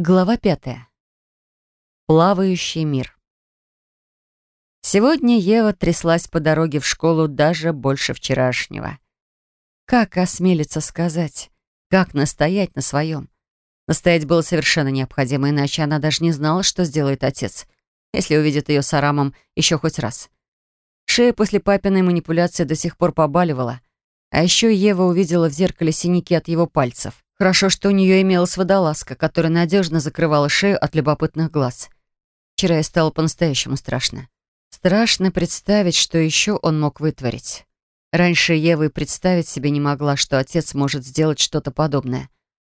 Глава пятая. Плавающий мир. Сегодня Ева тряслась по дороге в школу даже больше вчерашнего. Как осмелиться сказать? Как настоять на своем? Настоять было совершенно необходимо, иначе она даже не знала, что сделает отец, если увидит ее с Арамом еще хоть раз. Шея после папиной манипуляции до сих пор побаливала, а еще Ева увидела в зеркале синяки от его пальцев. Хорошо, что у нее имелась водолазка, которая надежно закрывала шею от любопытных глаз. Вчера ей стало по-настоящему страшно. Страшно представить, что еще он мог вытворить. Раньше Ева и представить себе не могла, что отец может сделать что-то подобное.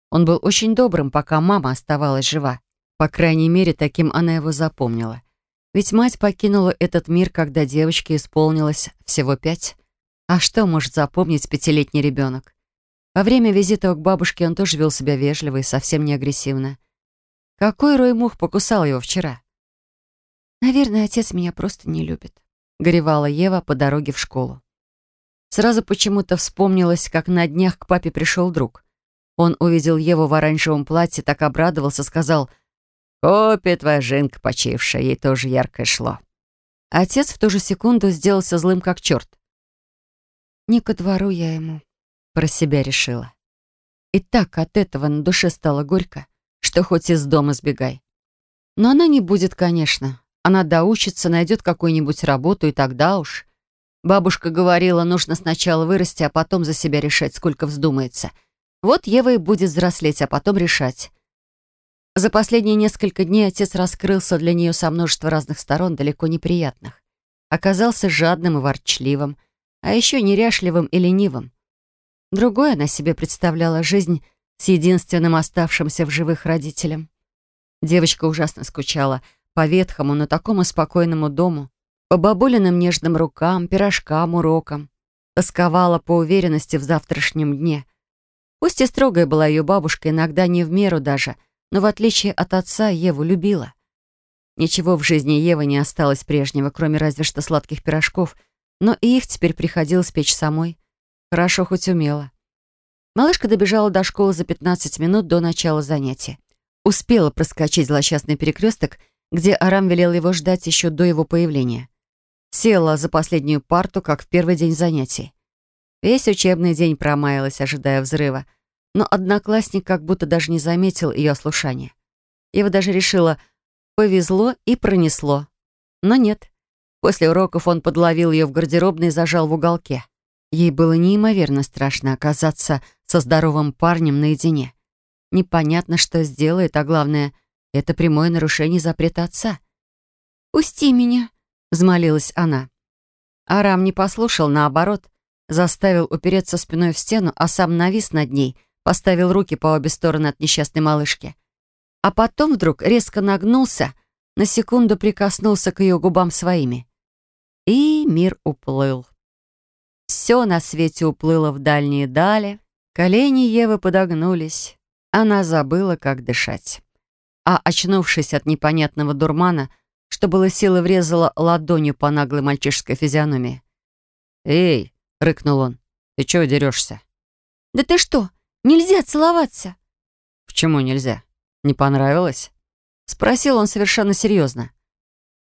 Он был очень добрым, пока мама оставалась жива. По крайней мере, таким она его запомнила. Ведь мать покинула этот мир, когда девочке исполнилось всего пять. А что может запомнить пятилетний ребенок? Во время визита к бабушке он тоже вел себя вежливо и совсем не агрессивно. Какой рой мух покусал его вчера? «Наверное, отец меня просто не любит», — горевала Ева по дороге в школу. Сразу почему-то вспомнилось, как на днях к папе пришел друг. Он увидел Еву в оранжевом платье, так обрадовался, сказал «Копия твоя жинка почившая, ей тоже яркое шло». Отец в ту же секунду сделался злым как черт. «Не ко двору я ему», про себя решила. И так от этого на душе стало горько, что хоть из дома сбегай. Но она не будет, конечно. Она доучится, найдет какую-нибудь работу, и тогда уж... Бабушка говорила, нужно сначала вырасти, а потом за себя решать, сколько вздумается. Вот Ева и будет взрослеть, а потом решать. За последние несколько дней отец раскрылся для нее со множества разных сторон, далеко неприятных. Оказался жадным и ворчливым, а еще неряшливым и ленивым. Другой она себе представляла жизнь с единственным оставшимся в живых родителем. Девочка ужасно скучала по ветхому, но такому спокойному дому, по бабулиным нежным рукам, пирожкам, урокам. Тосковала по уверенности в завтрашнем дне. Пусть и строгая была ее бабушка, иногда не в меру даже, но в отличие от отца Еву любила. Ничего в жизни Евы не осталось прежнего, кроме разве что сладких пирожков, но и их теперь приходилось печь самой. Хорошо хоть умела. Малышка добежала до школы за 15 минут до начала занятия. Успела проскочить злосчастный перекресток, где Арам велел его ждать еще до его появления. Села за последнюю парту, как в первый день занятий. Весь учебный день промаялась, ожидая взрыва, но одноклассник как будто даже не заметил ее ослушания. Ева даже решила, повезло и пронесло. Но нет. После уроков он подловил ее в гардеробной и зажал в уголке. Ей было неимоверно страшно оказаться со здоровым парнем наедине. Непонятно, что сделает, а главное, это прямое нарушение запрета отца. «Пусти меня», — взмолилась она. Арам не послушал, наоборот, заставил упереться спиной в стену, а сам навис над ней, поставил руки по обе стороны от несчастной малышки. А потом вдруг резко нагнулся, на секунду прикоснулся к ее губам своими. И мир уплыл. Все на свете уплыло в дальние дали, колени Евы подогнулись. Она забыла, как дышать. А, очнувшись от непонятного дурмана, что было силы, врезала ладонью по наглой мальчишеской физиономии. «Эй!» — рыкнул он. «Ты чего дерешься?» «Да ты что, нельзя целоваться!» «Почему нельзя? Не понравилось?» Спросил он совершенно серьезно.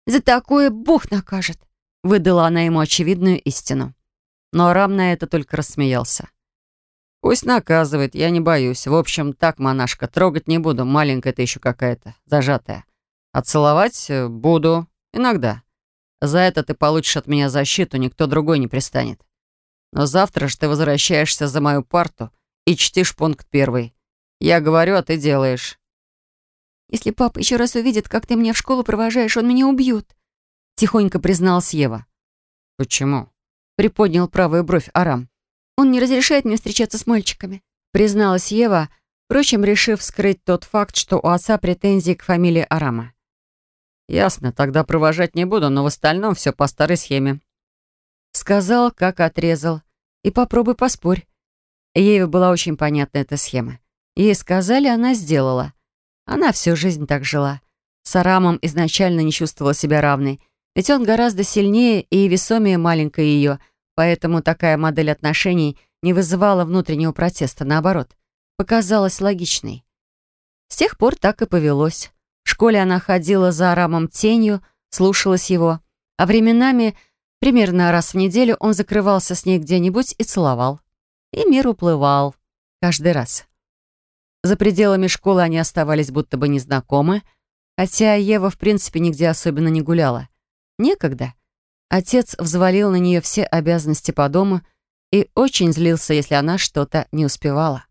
«За такое Бог накажет!» — выдала она ему очевидную истину. Но Арам на это только рассмеялся. «Пусть наказывает, я не боюсь. В общем, так, монашка, трогать не буду, маленькая ты еще какая-то, зажатая. А целовать э, буду. Иногда. За это ты получишь от меня защиту, никто другой не пристанет. Но завтра же ты возвращаешься за мою парту и чтишь пункт первый. Я говорю, а ты делаешь». «Если папа еще раз увидит, как ты меня в школу провожаешь, он меня убьет», — тихонько призналась Ева. «Почему?» Приподнял правую бровь Арам. «Он не разрешает мне встречаться с мальчиками», призналась Ева, впрочем, решив скрыть тот факт, что у отца претензии к фамилии Арама. «Ясно, тогда провожать не буду, но в остальном все по старой схеме». Сказал, как отрезал. И попробуй поспорь. Еве была очень понятна эта схема. Ей сказали, она сделала. Она всю жизнь так жила. С Арамом изначально не чувствовала себя равной, ведь он гораздо сильнее и весомее маленькой ее — Поэтому такая модель отношений не вызывала внутреннего протеста, наоборот, показалась логичной. С тех пор так и повелось. В школе она ходила за Арамом тенью, слушалась его, а временами, примерно раз в неделю, он закрывался с ней где-нибудь и целовал. И мир уплывал. Каждый раз. За пределами школы они оставались будто бы незнакомы, хотя Ева в принципе нигде особенно не гуляла. Некогда. Отец взвалил на нее все обязанности по дому и очень злился, если она что-то не успевала.